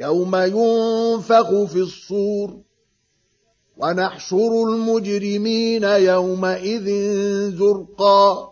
يوم ينفخ في الصور ونحشر المجرمين يومئذ زرقا.